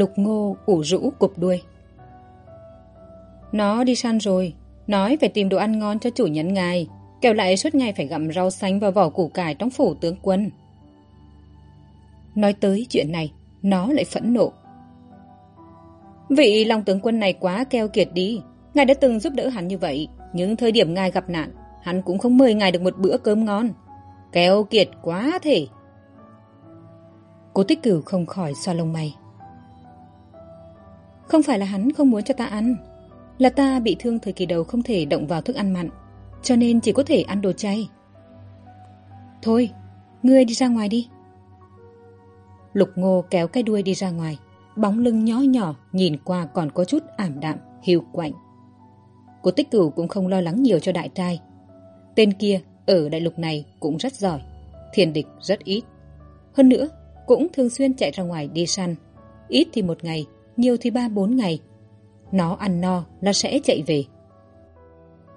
Lục ngô ủ rũ cụp đuôi. Nó đi săn rồi, nói phải tìm đồ ăn ngon cho chủ nhân ngài, kẻo lại suốt ngày phải gặm rau xanh và vỏ củ cải trong phủ tướng quân. Nói tới chuyện này, nó lại phẫn nộ. Vị lòng tướng quân này quá keo kiệt đi, ngài đã từng giúp đỡ hắn như vậy, nhưng thời điểm ngài gặp nạn, hắn cũng không mời ngài được một bữa cơm ngon. Keo kiệt quá thể. Cố tích cửu không khỏi xoa lông mày. Không phải là hắn không muốn cho ta ăn. Là ta bị thương thời kỳ đầu không thể động vào thức ăn mặn Cho nên chỉ có thể ăn đồ chay. Thôi, ngươi đi ra ngoài đi. Lục ngô kéo cái đuôi đi ra ngoài Bóng lưng nhỏ nhỏ nhìn qua còn có chút ảm đạm, hiu quạnh. Cô tích cửu cũng không lo lắng nhiều cho đại trai. Tên kia ở đại lục này cũng rất giỏi Thiền địch rất ít. Hơn nữa, cũng thường xuyên chạy ra ngoài đi săn. Ít thì một ngày nhiều thì ba bốn ngày. Nó ăn no là sẽ chạy về.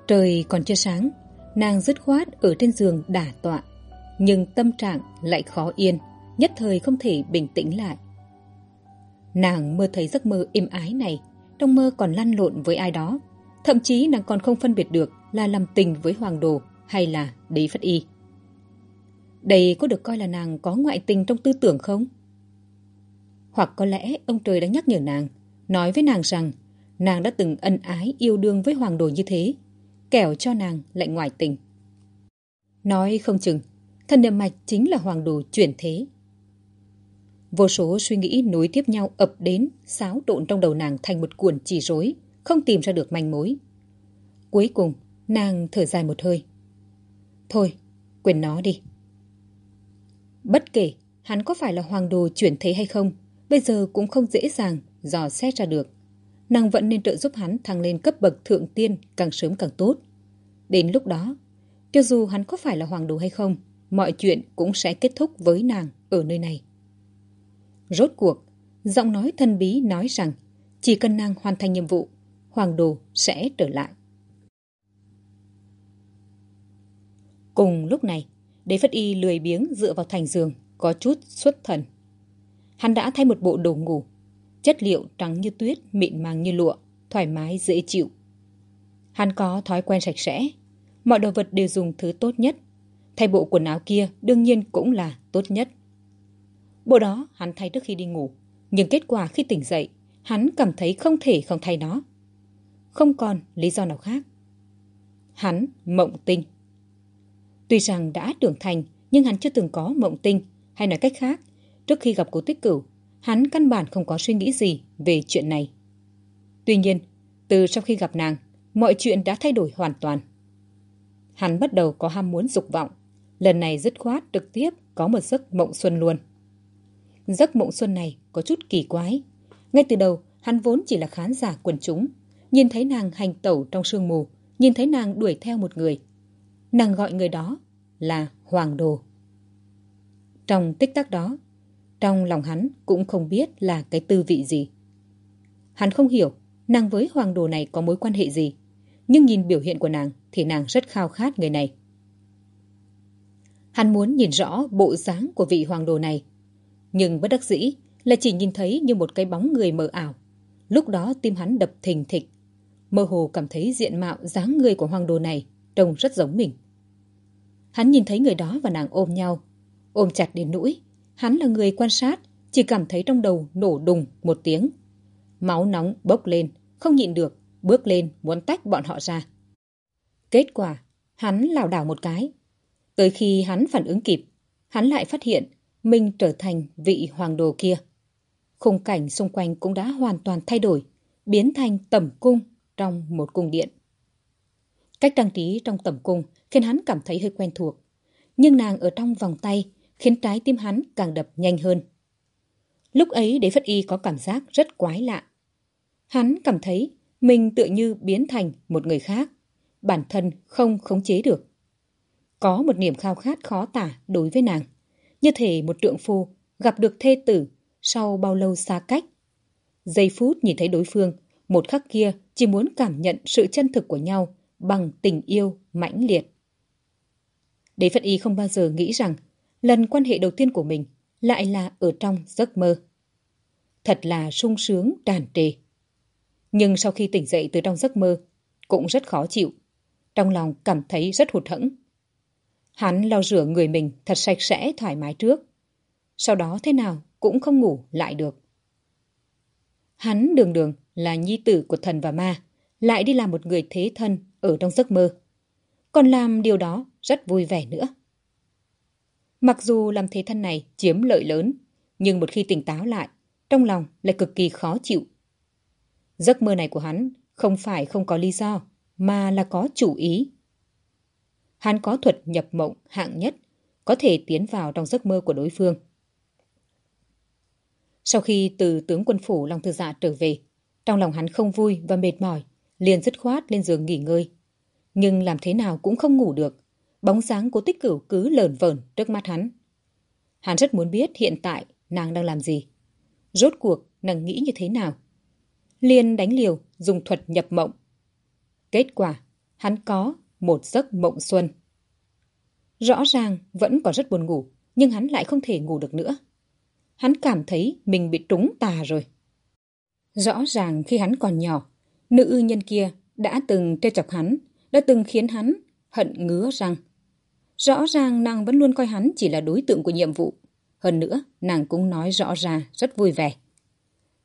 Trời còn chưa sáng, nàng dứt khoát ở trên giường đả tọa. Nhưng tâm trạng lại khó yên, nhất thời không thể bình tĩnh lại. Nàng mơ thấy giấc mơ êm ái này, trong mơ còn lăn lộn với ai đó. Thậm chí nàng còn không phân biệt được là làm tình với hoàng đồ hay là đế phất y. Đây có được coi là nàng có ngoại tình trong tư tưởng không? Hoặc có lẽ ông trời đã nhắc nhở nàng, nói với nàng rằng nàng đã từng ân ái yêu đương với hoàng đồ như thế, kẻo cho nàng lại ngoại tình. Nói không chừng, thần niệm mạch chính là hoàng đồ chuyển thế. Vô số suy nghĩ nối tiếp nhau ập đến, xáo trộn trong đầu nàng thành một cuộn chỉ rối, không tìm ra được manh mối. Cuối cùng, nàng thở dài một hơi. Thôi, quên nó đi. Bất kể hắn có phải là hoàng đồ chuyển thế hay không, bây giờ cũng không dễ dàng dò xét ra được. Nàng vẫn nên trợ giúp hắn thăng lên cấp bậc thượng tiên càng sớm càng tốt. Đến lúc đó, cho dù hắn có phải là hoàng đồ hay không, mọi chuyện cũng sẽ kết thúc với nàng ở nơi này. Rốt cuộc, giọng nói thân bí nói rằng chỉ cần nàng hoàn thành nhiệm vụ, hoàng đồ sẽ trở lại. Cùng lúc này, đế phất y lười biếng dựa vào thành giường, có chút xuất thần. Hắn đã thay một bộ đồ ngủ. Chất liệu trắng như tuyết, mịn màng như lụa, thoải mái, dễ chịu. Hắn có thói quen sạch sẽ. Mọi đồ vật đều dùng thứ tốt nhất. Thay bộ quần áo kia đương nhiên cũng là tốt nhất. Bộ đó hắn thay trước khi đi ngủ. Nhưng kết quả khi tỉnh dậy, hắn cảm thấy không thể không thay nó. Không còn lý do nào khác. Hắn mộng tinh. Tuy rằng đã trưởng thành, nhưng hắn chưa từng có mộng tinh, hay nói cách khác, Trước khi gặp cố tích cửu, hắn căn bản không có suy nghĩ gì về chuyện này. Tuy nhiên, từ sau khi gặp nàng, mọi chuyện đã thay đổi hoàn toàn. Hắn bắt đầu có ham muốn dục vọng, lần này dứt khoát trực tiếp có một giấc mộng xuân luôn. Giấc mộng xuân này có chút kỳ quái. Ngay từ đầu, hắn vốn chỉ là khán giả quần chúng, nhìn thấy nàng hành tẩu trong sương mù, nhìn thấy nàng đuổi theo một người. Nàng gọi người đó là Hoàng Đồ. Trong tích tắc đó, trong lòng hắn cũng không biết là cái tư vị gì. Hắn không hiểu nàng với hoàng đồ này có mối quan hệ gì. Nhưng nhìn biểu hiện của nàng thì nàng rất khao khát người này. Hắn muốn nhìn rõ bộ dáng của vị hoàng đồ này. Nhưng bất đắc dĩ là chỉ nhìn thấy như một cái bóng người mờ ảo. Lúc đó tim hắn đập thình thịch. Mơ hồ cảm thấy diện mạo dáng người của hoàng đồ này trông rất giống mình. Hắn nhìn thấy người đó và nàng ôm nhau. Ôm chặt đến nỗi Hắn là người quan sát, chỉ cảm thấy trong đầu nổ đùng một tiếng. Máu nóng bốc lên, không nhịn được, bước lên muốn tách bọn họ ra. Kết quả, hắn lảo đảo một cái. Tới khi hắn phản ứng kịp, hắn lại phát hiện mình trở thành vị hoàng đồ kia. Khung cảnh xung quanh cũng đã hoàn toàn thay đổi, biến thành tẩm cung trong một cung điện. Cách trang trí trong tẩm cung khiến hắn cảm thấy hơi quen thuộc. Nhưng nàng ở trong vòng tay khiến trái tim hắn càng đập nhanh hơn. Lúc ấy Đế Phất Y có cảm giác rất quái lạ. Hắn cảm thấy mình tựa như biến thành một người khác, bản thân không khống chế được. Có một niềm khao khát khó tả đối với nàng, như thể một trượng phu gặp được thê tử sau bao lâu xa cách. Giây phút nhìn thấy đối phương, một khắc kia chỉ muốn cảm nhận sự chân thực của nhau bằng tình yêu mãnh liệt. Đế Phất Y không bao giờ nghĩ rằng lần quan hệ đầu tiên của mình lại là ở trong giấc mơ. Thật là sung sướng tràn trề. Nhưng sau khi tỉnh dậy từ trong giấc mơ, cũng rất khó chịu. Trong lòng cảm thấy rất hụt hẫng. Hắn lau rửa người mình thật sạch sẽ thoải mái trước. Sau đó thế nào cũng không ngủ lại được. Hắn đường đường là nhi tử của thần và ma, lại đi làm một người thế thân ở trong giấc mơ. Còn làm điều đó rất vui vẻ nữa. Mặc dù làm thế thân này chiếm lợi lớn, nhưng một khi tỉnh táo lại, trong lòng lại cực kỳ khó chịu. Giấc mơ này của hắn không phải không có lý do, mà là có chủ ý. Hắn có thuật nhập mộng hạng nhất, có thể tiến vào trong giấc mơ của đối phương. Sau khi từ tướng quân phủ Long Thư Dạ trở về, trong lòng hắn không vui và mệt mỏi, liền dứt khoát lên giường nghỉ ngơi. Nhưng làm thế nào cũng không ngủ được, bóng dáng của tích cửu cứ lờn vờn trước mắt hắn. Hắn rất muốn biết hiện tại nàng đang làm gì. Rốt cuộc nàng nghĩ như thế nào. Liền đánh liều dùng thuật nhập mộng. Kết quả, hắn có một giấc mộng xuân. Rõ ràng vẫn còn rất buồn ngủ, nhưng hắn lại không thể ngủ được nữa. Hắn cảm thấy mình bị trúng tà rồi. Rõ ràng khi hắn còn nhỏ, nữ nhân kia đã từng trêu chọc hắn, đã từng khiến hắn hận ngứa răng. Rõ ràng nàng vẫn luôn coi hắn chỉ là đối tượng của nhiệm vụ. Hơn nữa, nàng cũng nói rõ ra rất vui vẻ.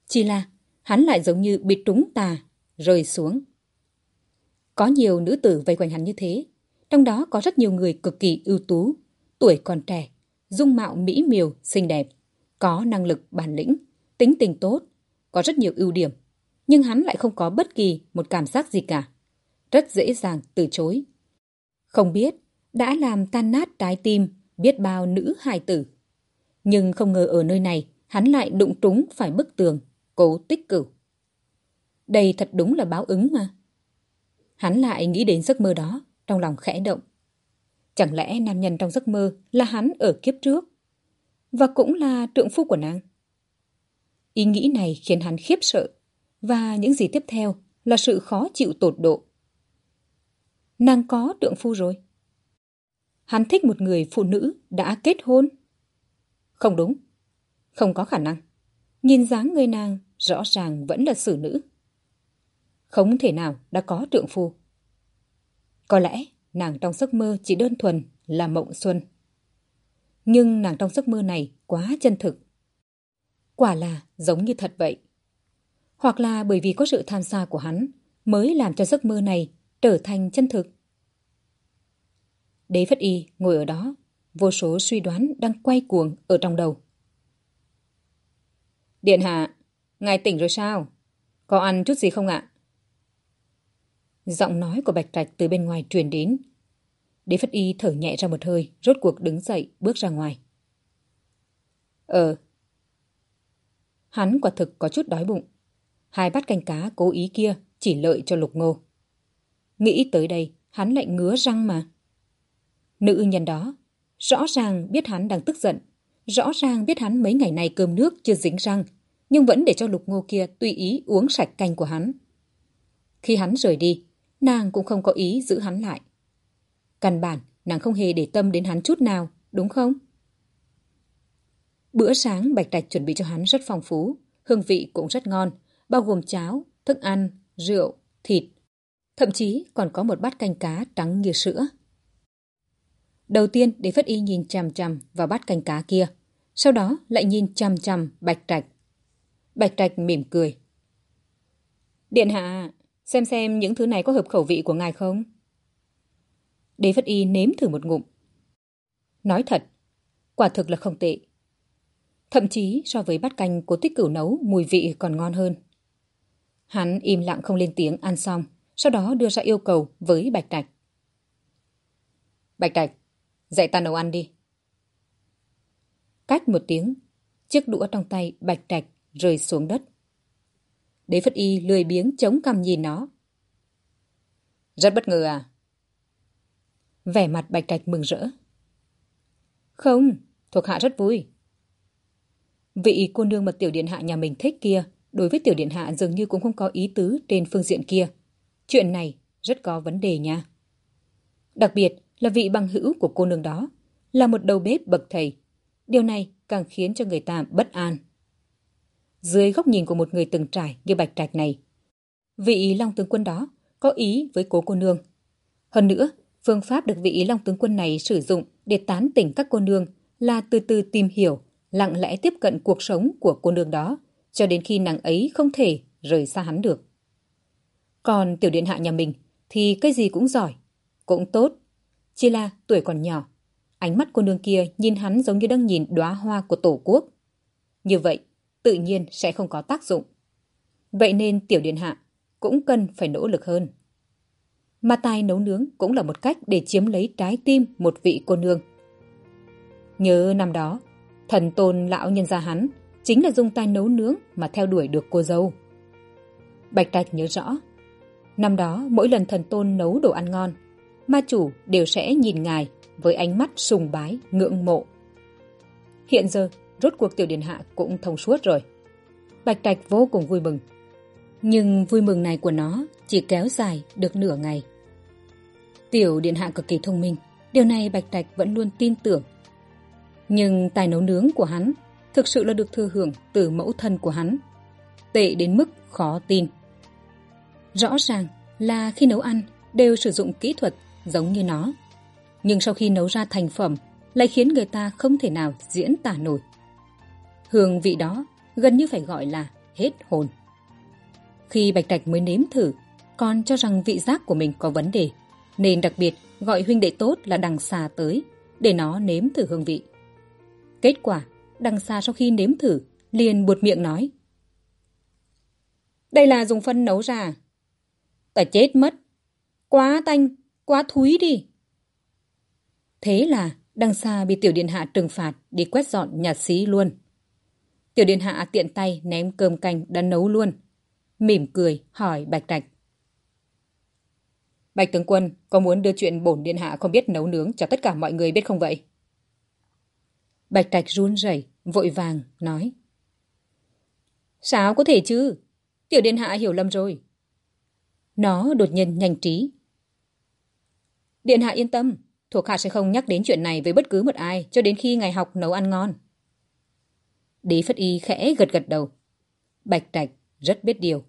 Chỉ là hắn lại giống như bị trúng tà, rơi xuống. Có nhiều nữ tử vây quanh hắn như thế. Trong đó có rất nhiều người cực kỳ ưu tú, tuổi còn trẻ, dung mạo mỹ miều, xinh đẹp, có năng lực bản lĩnh, tính tình tốt, có rất nhiều ưu điểm. Nhưng hắn lại không có bất kỳ một cảm giác gì cả. Rất dễ dàng từ chối. Không biết đã làm tan nát trái tim biết bao nữ hài tử. Nhưng không ngờ ở nơi này hắn lại đụng trúng phải bức tường, cố tích cửu. Đây thật đúng là báo ứng mà. Hắn lại nghĩ đến giấc mơ đó, trong lòng khẽ động. Chẳng lẽ nam nhân trong giấc mơ là hắn ở kiếp trước? Và cũng là trượng phu của nàng? Ý nghĩ này khiến hắn khiếp sợ, và những gì tiếp theo là sự khó chịu tột độ. Nàng có trượng phu rồi. Hắn thích một người phụ nữ đã kết hôn. Không đúng, không có khả năng. Nhìn dáng người nàng rõ ràng vẫn là xử nữ. Không thể nào đã có trượng phu. Có lẽ nàng trong giấc mơ chỉ đơn thuần là mộng xuân. Nhưng nàng trong giấc mơ này quá chân thực. Quả là giống như thật vậy. Hoặc là bởi vì có sự tham gia của hắn mới làm cho giấc mơ này trở thành chân thực. Đế Phất Y ngồi ở đó, vô số suy đoán đang quay cuồng ở trong đầu. Điện hạ, ngài tỉnh rồi sao? Có ăn chút gì không ạ? Giọng nói của Bạch Trạch từ bên ngoài truyền đến. Đế Phất Y thở nhẹ ra một hơi, rốt cuộc đứng dậy, bước ra ngoài. Ờ. Hắn quả thực có chút đói bụng. Hai bát canh cá cố ý kia chỉ lợi cho lục ngô. Nghĩ tới đây, hắn lại ngứa răng mà. Nữ nhân đó, rõ ràng biết hắn đang tức giận, rõ ràng biết hắn mấy ngày nay cơm nước chưa dính răng, nhưng vẫn để cho lục ngô kia tùy ý uống sạch canh của hắn. Khi hắn rời đi, nàng cũng không có ý giữ hắn lại. Căn bản, nàng không hề để tâm đến hắn chút nào, đúng không? Bữa sáng Bạch Trạch chuẩn bị cho hắn rất phong phú, hương vị cũng rất ngon, bao gồm cháo, thức ăn, rượu, thịt. Thậm chí còn có một bát canh cá trắng như sữa. Đầu tiên để Phất Y nhìn chằm chằm vào bát canh cá kia, sau đó lại nhìn chằm chằm Bạch Trạch. Bạch Trạch mỉm cười. Điện hạ, xem xem những thứ này có hợp khẩu vị của ngài không? Đế Phất Y nếm thử một ngụm. Nói thật, quả thực là không tệ. Thậm chí so với bát canh của tích cửu nấu mùi vị còn ngon hơn. Hắn im lặng không lên tiếng ăn xong, sau đó đưa ra yêu cầu với Bạch Trạch. Bạch Trạch, dạy ta nấu ăn đi. Cách một tiếng, chiếc đũa trong tay Bạch Trạch rơi xuống đất. Đế Phất Y lười biếng chống cằm nhìn nó. Rất bất ngờ à? Vẻ mặt Bạch Trạch mừng rỡ. Không, thuộc hạ rất vui. Vị cô nương mà tiểu điện hạ nhà mình thích kia, đối với tiểu điện hạ dường như cũng không có ý tứ trên phương diện kia. Chuyện này rất có vấn đề nha. Đặc biệt là vị bằng hữu của cô nương đó, là một đầu bếp bậc thầy. Điều này càng khiến cho người ta bất an. Dưới góc nhìn của một người từng trải như bạch trạch này, vị Long tướng quân đó có ý với cố cô nương. Hơn nữa, phương pháp được vị Long tướng quân này sử dụng để tán tỉnh các cô nương là từ từ tìm hiểu, lặng lẽ tiếp cận cuộc sống của cô nương đó, cho đến khi nàng ấy không thể rời xa hắn được. Còn tiểu điện hạ nhà mình thì cái gì cũng giỏi, cũng tốt. Chỉ là tuổi còn nhỏ, ánh mắt cô nương kia nhìn hắn giống như đang nhìn đóa hoa của tổ quốc. Như vậy, tự nhiên sẽ không có tác dụng. Vậy nên tiểu điện hạ cũng cần phải nỗ lực hơn. Mà tài nấu nướng cũng là một cách để chiếm lấy trái tim một vị cô nương. Nhớ năm đó, thần tôn lão nhân gia hắn chính là dùng tay nấu nướng mà theo đuổi được cô dâu. Bạch Trạch nhớ rõ, năm đó mỗi lần thần tôn nấu đồ ăn ngon, ma chủ đều sẽ nhìn ngài với ánh mắt sùng bái, ngưỡng mộ. Hiện giờ, rốt cuộc tiểu điện hạ cũng thông suốt rồi. Bạch Trạch vô cùng vui mừng. Nhưng vui mừng này của nó chỉ kéo dài được nửa ngày. Tiểu điện hạ cực kỳ thông minh, điều này Bạch Trạch vẫn luôn tin tưởng. Nhưng tài nấu nướng của hắn thực sự là được thừa hưởng từ mẫu thân của hắn. Tệ đến mức khó tin. Rõ ràng là khi nấu ăn đều sử dụng kỹ thuật giống như nó. Nhưng sau khi nấu ra thành phẩm lại khiến người ta không thể nào diễn tả nổi. Hương vị đó gần như phải gọi là hết hồn. Khi Bạch Trạch mới nếm thử, còn cho rằng vị giác của mình có vấn đề, nên đặc biệt gọi huynh đệ tốt là đằng xà tới để nó nếm thử hương vị. Kết quả, đằng xà sau khi nếm thử, liền buột miệng nói. Đây là dùng phân nấu ra. Ta chết mất. Quá tanh, quá thúi đi. Thế là đằng xa bị tiểu điện hạ trừng phạt đi quét dọn nhà xí luôn. Tiểu điện hạ tiện tay ném cơm canh đã nấu luôn. Mỉm cười hỏi Bạch Trạch. Bạch tướng quân có muốn đưa chuyện bổn điện hạ không biết nấu nướng cho tất cả mọi người biết không vậy? Bạch Trạch run rẩy, vội vàng, nói. Sao có thể chứ? Tiểu điện hạ hiểu lầm rồi. Nó đột nhiên nhanh trí. Điện hạ yên tâm, thuộc hạ sẽ không nhắc đến chuyện này với bất cứ một ai cho đến khi ngày học nấu ăn ngon. Đế Phất Y khẽ gật gật đầu. Bạch Trạch rất biết điều.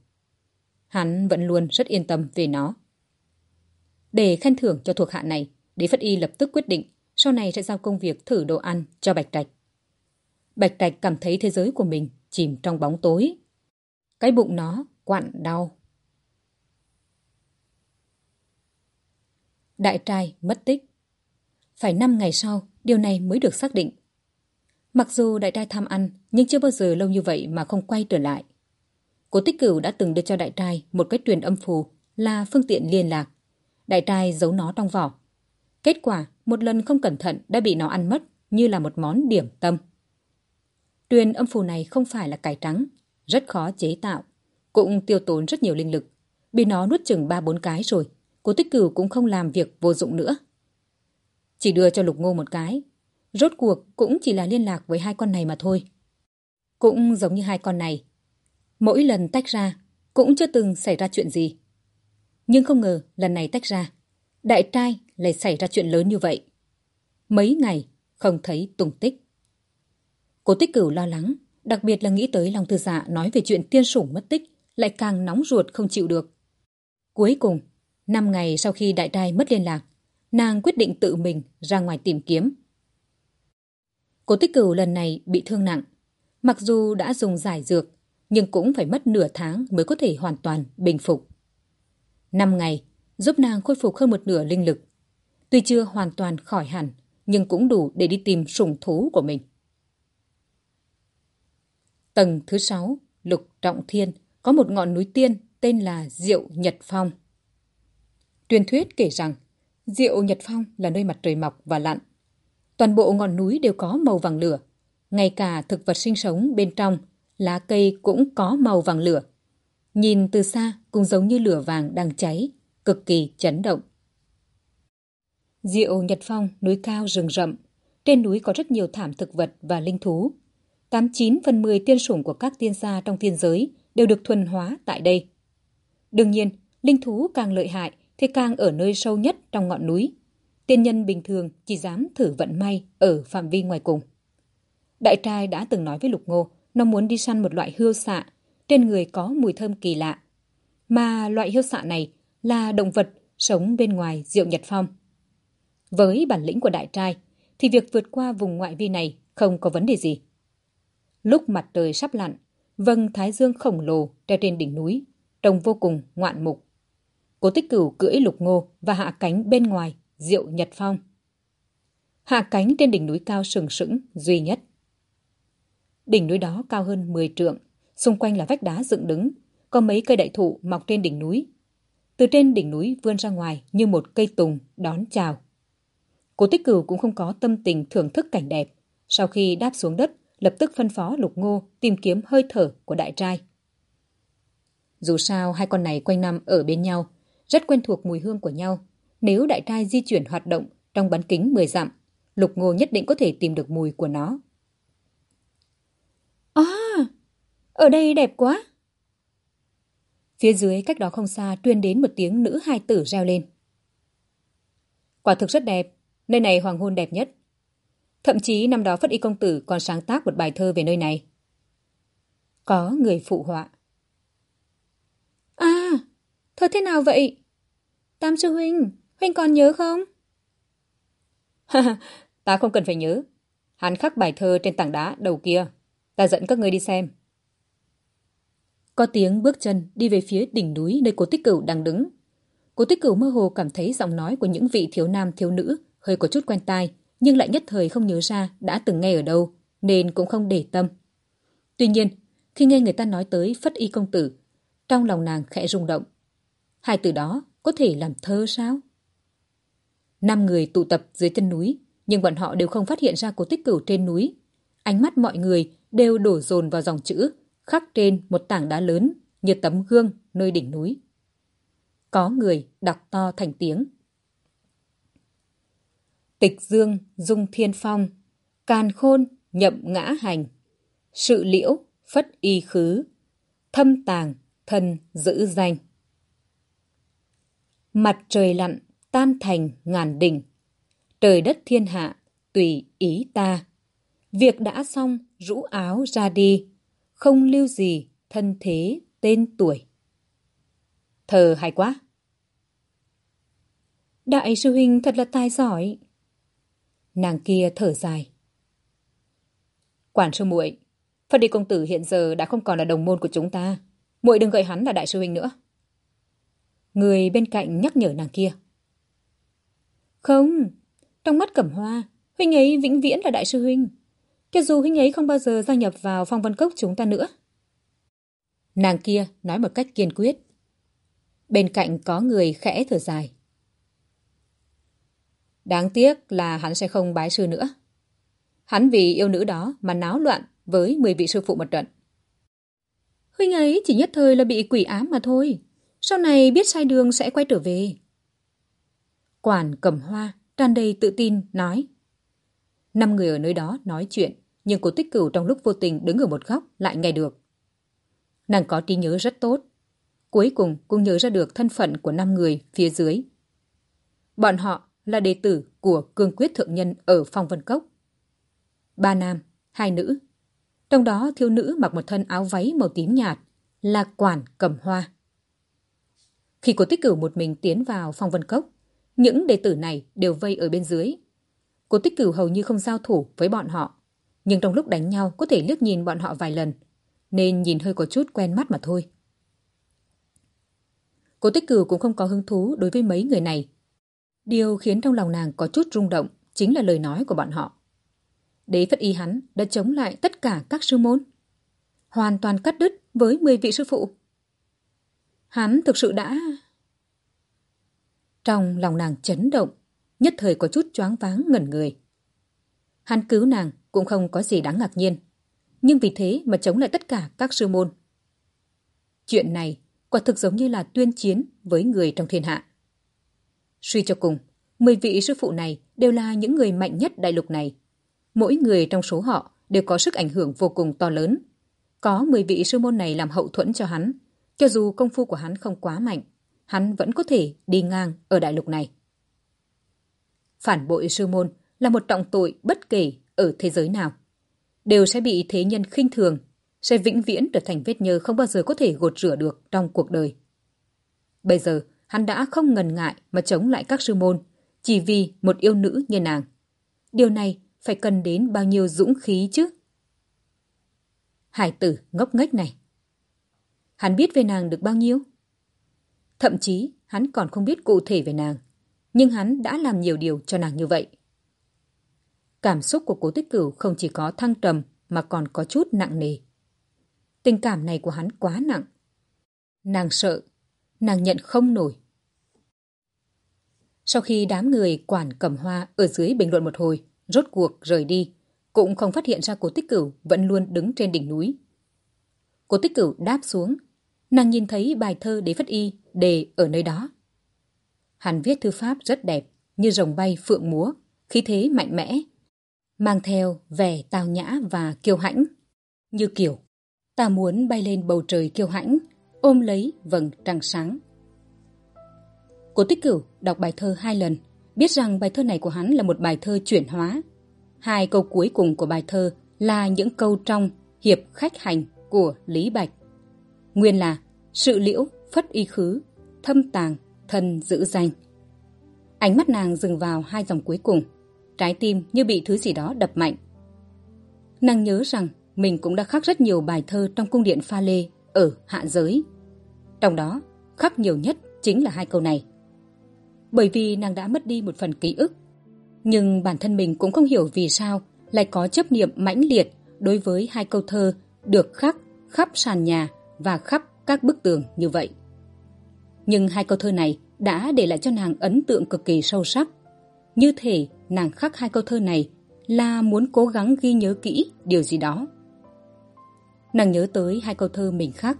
Hắn vẫn luôn rất yên tâm về nó. Để khen thưởng cho thuộc hạ này, Đế Phất Y lập tức quyết định sau này sẽ giao công việc thử đồ ăn cho Bạch Trạch. Bạch Trạch cảm thấy thế giới của mình chìm trong bóng tối. Cái bụng nó quặn đau. Đại trai mất tích. Phải năm ngày sau, điều này mới được xác định. Mặc dù đại trai tham ăn, nhưng chưa bao giờ lâu như vậy mà không quay trở lại. Cố tích cửu đã từng đưa cho đại trai một cái truyền âm phù là phương tiện liên lạc. Đại trai giấu nó trong vỏ. Kết quả, một lần không cẩn thận đã bị nó ăn mất như là một món điểm tâm. Truyền âm phù này không phải là cải trắng, rất khó chế tạo, cũng tiêu tốn rất nhiều linh lực. Bị nó nuốt chừng ba bốn cái rồi, cố tích cửu cũng không làm việc vô dụng nữa. Chỉ đưa cho lục ngô một cái, rốt cuộc cũng chỉ là liên lạc với hai con này mà thôi. Cũng giống như hai con này, mỗi lần tách ra cũng chưa từng xảy ra chuyện gì. Nhưng không ngờ lần này tách ra, đại trai lại xảy ra chuyện lớn như vậy. Mấy ngày không thấy tung tích. Cố tích cửu lo lắng, đặc biệt là nghĩ tới lòng thư dạ nói về chuyện tiên sủng mất tích, lại càng nóng ruột không chịu được. Cuối cùng, năm ngày sau khi đại trai mất liên lạc, nàng quyết định tự mình ra ngoài tìm kiếm. Cố tích cửu lần này bị thương nặng. Mặc dù đã dùng giải dược, nhưng cũng phải mất nửa tháng mới có thể hoàn toàn bình phục. Năm ngày, giúp nàng khôi phục hơn một nửa linh lực. Tuy chưa hoàn toàn khỏi hẳn, nhưng cũng đủ để đi tìm sủng thú của mình. Tầng thứ sáu, Lục Trọng Thiên, có một ngọn núi tiên tên là Diệu Nhật Phong. Truyền thuyết kể rằng Diệu Nhật Phong là nơi mặt trời mọc và lặn. Toàn bộ ngọn núi đều có màu vàng lửa. Ngay cả thực vật sinh sống bên trong, lá cây cũng có màu vàng lửa. Nhìn từ xa cũng giống như lửa vàng đang cháy, cực kỳ chấn động. Diệu Nhật Phong, núi cao rừng rậm. Trên núi có rất nhiều thảm thực vật và linh thú. 89 phần 10 tiên sủng của các tiên gia trong thiên giới đều được thuần hóa tại đây. Đương nhiên, linh thú càng lợi hại thì càng ở nơi sâu nhất trong ngọn núi. Tiên nhân bình thường chỉ dám thử vận may ở phạm vi ngoài cùng. Đại trai đã từng nói với Lục Ngô, nó muốn đi săn một loại hươu xạ, trên người có mùi thơm kỳ lạ. Mà loại hươu xạ này là động vật sống bên ngoài Diệu Nhật Phong. Với bản lĩnh của đại trai, thì việc vượt qua vùng ngoại vi này không có vấn đề gì. Lúc mặt trời sắp lặn, vầng thái dương khổng lồ treo trên đỉnh núi, trông vô cùng ngoạn mục. Cố tích cửu cưỡi lục ngô và hạ cánh bên ngoài, diệu nhật phong. Hạ cánh trên đỉnh núi cao sừng sững, duy nhất. Đỉnh núi đó cao hơn 10 trượng, xung quanh là vách đá dựng đứng, có mấy cây đại thụ mọc trên đỉnh núi. Từ trên đỉnh núi vươn ra ngoài như một cây tùng đón chào. Cố tích cửu cũng không có tâm tình thưởng thức cảnh đẹp. Sau khi đáp xuống đất, lập tức phân phó lục ngô tìm kiếm hơi thở của đại trai. Dù sao, hai con này quanh năm ở bên nhau, rất quen thuộc mùi hương của nhau. Nếu đại trai di chuyển hoạt động trong bán kính 10 dặm, lục ngô nhất định có thể tìm được mùi của nó. À, ở đây đẹp quá! Phía dưới cách đó không xa tuyên đến một tiếng nữ hai tử reo lên. Quả thực rất đẹp, nơi này hoàng hôn đẹp nhất. Thậm chí năm đó Phất Y Công Tử còn sáng tác một bài thơ về nơi này. Có người phụ họa. À, thơ thế nào vậy? Tam sư huynh, huynh còn nhớ không? ta không cần phải nhớ. Hắn khắc bài thơ trên tảng đá đầu kia. Ta dẫn các người đi xem. Có tiếng bước chân đi về phía đỉnh núi nơi cố tích cửu đang đứng. Cố tích cửu mơ hồ cảm thấy giọng nói của những vị thiếu nam thiếu nữ hơi có chút quen tai, nhưng lại nhất thời không nhớ ra đã từng nghe ở đâu, nên cũng không để tâm. Tuy nhiên, khi nghe người ta nói tới Phất Y Công Tử, trong lòng nàng khẽ rung động. Hai từ đó có thể làm thơ sao? Năm người tụ tập dưới chân núi, nhưng bọn họ đều không phát hiện ra cố tích cửu trên núi. Ánh mắt mọi người đều đổ dồn vào dòng chữ khắc trên một tảng đá lớn như tấm gương nơi đỉnh núi. Có người đọc to thành tiếng. Tịch dương dung thiên phong, càn khôn nhậm ngã hành, sự liễu phất y khứ, thâm tàng thân giữ danh. Mặt trời lặn tan thành ngàn đỉnh, trời đất thiên hạ tùy ý ta. Việc đã xong rũ áo ra đi, không lưu gì thân thế tên tuổi. Thơ hay quá! Đại sư huynh thật là tài giỏi. Nàng kia thở dài. Quản sư muội, Phật đi công tử hiện giờ đã không còn là đồng môn của chúng ta. muội đừng gọi hắn là đại sư huynh nữa. Người bên cạnh nhắc nhở nàng kia. Không, trong mắt cẩm hoa, huynh ấy vĩnh viễn là đại sư huynh. Cho dù huynh ấy không bao giờ gia nhập vào phong vân cốc chúng ta nữa. Nàng kia nói một cách kiên quyết. Bên cạnh có người khẽ thở dài. Đáng tiếc là hắn sẽ không bái sư nữa. Hắn vì yêu nữ đó mà náo loạn với 10 vị sư phụ một trận. Huynh ấy chỉ nhất thời là bị quỷ ám mà thôi. Sau này biết sai đường sẽ quay trở về. Quản cầm hoa, tràn đầy tự tin, nói. Năm người ở nơi đó nói chuyện, nhưng cô tích cửu trong lúc vô tình đứng ở một góc lại nghe được. Nàng có trí nhớ rất tốt. Cuối cùng cũng nhớ ra được thân phận của năm người phía dưới. Bọn họ là đệ tử của cương quyết thượng nhân ở phong vân cốc. Ba nam, hai nữ. Trong đó thiếu nữ mặc một thân áo váy màu tím nhạt là quản cầm hoa. Khi cô tích cửu một mình tiến vào phong vân cốc, những đệ tử này đều vây ở bên dưới. Cô tích cửu hầu như không giao thủ với bọn họ, nhưng trong lúc đánh nhau có thể liếc nhìn bọn họ vài lần, nên nhìn hơi có chút quen mắt mà thôi. Cô tích cửu cũng không có hứng thú đối với mấy người này, Điều khiến trong lòng nàng có chút rung động chính là lời nói của bọn họ. Đế phất y hắn đã chống lại tất cả các sư môn. Hoàn toàn cắt đứt với 10 vị sư phụ. Hắn thực sự đã... Trong lòng nàng chấn động, nhất thời có chút choáng váng ngẩn người. Hắn cứu nàng cũng không có gì đáng ngạc nhiên, nhưng vì thế mà chống lại tất cả các sư môn. Chuyện này quả thực giống như là tuyên chiến với người trong thiên hạ. Suy cho cùng, mười vị sư phụ này đều là những người mạnh nhất đại lục này. Mỗi người trong số họ đều có sức ảnh hưởng vô cùng to lớn. Có mười vị sư môn này làm hậu thuẫn cho hắn, cho dù công phu của hắn không quá mạnh, hắn vẫn có thể đi ngang ở đại lục này. Phản bội sư môn là một trọng tội bất kể ở thế giới nào. Đều sẽ bị thế nhân khinh thường, sẽ vĩnh viễn trở thành vết nhơ không bao giờ có thể gột rửa được trong cuộc đời. Bây giờ, hắn đã không ngần ngại mà chống lại các sư môn, chỉ vì một yêu nữ như nàng. Điều này phải cần đến bao nhiêu dũng khí chứ? Hải tử ngốc nghếch này. Hắn biết về nàng được bao nhiêu? Thậm chí hắn còn không biết cụ thể về nàng, nhưng hắn đã làm nhiều điều cho nàng như vậy. Cảm xúc của cố tích cửu không chỉ có thăng trầm mà còn có chút nặng nề. Tình cảm này của hắn quá nặng. Nàng sợ, nàng nhận không nổi. Sau khi đám người quản cầm hoa ở dưới bình luận một hồi, rốt cuộc rời đi, cũng không phát hiện ra cố tích cửu vẫn luôn đứng trên đỉnh núi. Cố tích cửu đáp xuống, nàng nhìn thấy bài thơ đế phất y đề ở nơi đó. Hắn viết thư pháp rất đẹp, như rồng bay phượng múa, khí thế mạnh mẽ, mang theo vẻ tào nhã và kiêu hãnh. Như kiểu, ta muốn bay lên bầu trời kiêu hãnh, ôm lấy vầng trăng sáng. Cố tích cửu đọc bài thơ hai lần, biết rằng bài thơ này của hắn là một bài thơ chuyển hóa. Hai câu cuối cùng của bài thơ là những câu trong Hiệp Khách Hành của Lý Bạch. Nguyên là sự liễu phất y khứ, thâm tàng, thân giữ danh. Ánh mắt nàng dừng vào hai dòng cuối cùng, trái tim như bị thứ gì đó đập mạnh. Nàng nhớ rằng mình cũng đã khắc rất nhiều bài thơ trong cung điện pha lê ở hạ giới. Trong đó, khắc nhiều nhất chính là hai câu này bởi vì nàng đã mất đi một phần ký ức. Nhưng bản thân mình cũng không hiểu vì sao lại có chấp niệm mãnh liệt đối với hai câu thơ được khắc khắp sàn nhà và khắp các bức tường như vậy. Nhưng hai câu thơ này đã để lại cho nàng ấn tượng cực kỳ sâu sắc. Như thể nàng khắc hai câu thơ này là muốn cố gắng ghi nhớ kỹ điều gì đó. Nàng nhớ tới hai câu thơ mình khắc.